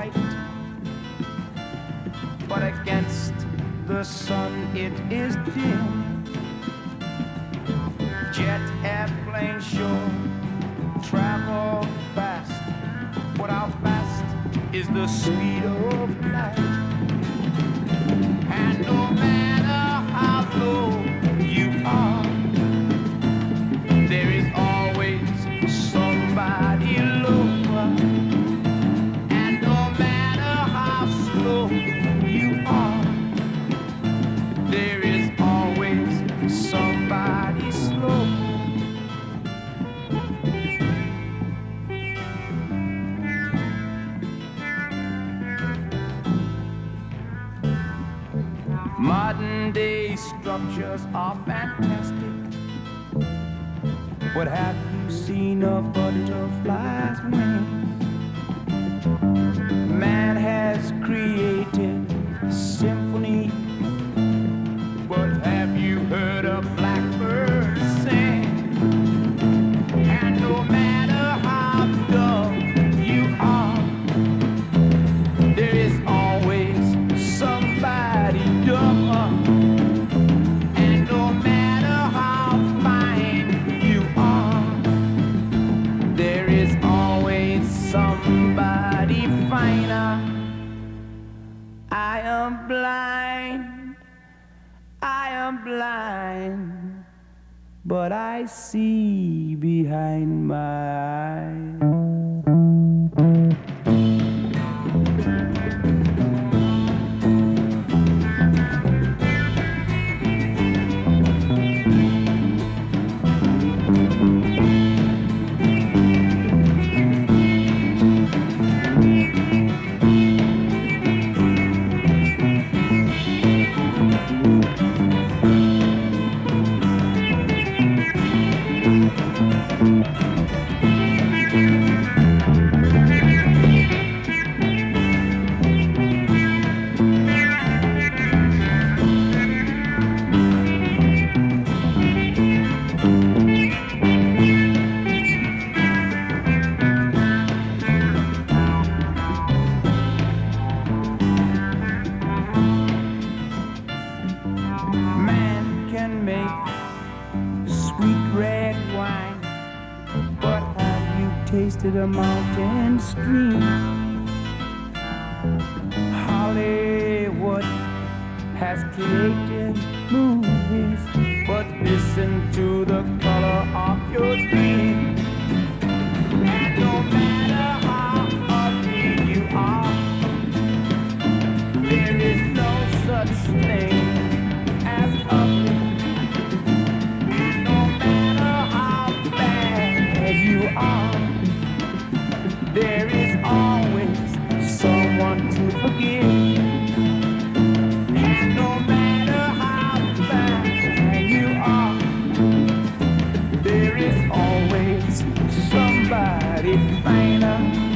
light. But against the sun it is dim. Jet airplane sure travel fast. but how fast is the speed of light? Day structures are fantastic. But have you seen a butterfly's wings? Man has created but I see behind my eyes. You the mountain stream? Hollywood has created movies, but listen to the color of your dream. 快乐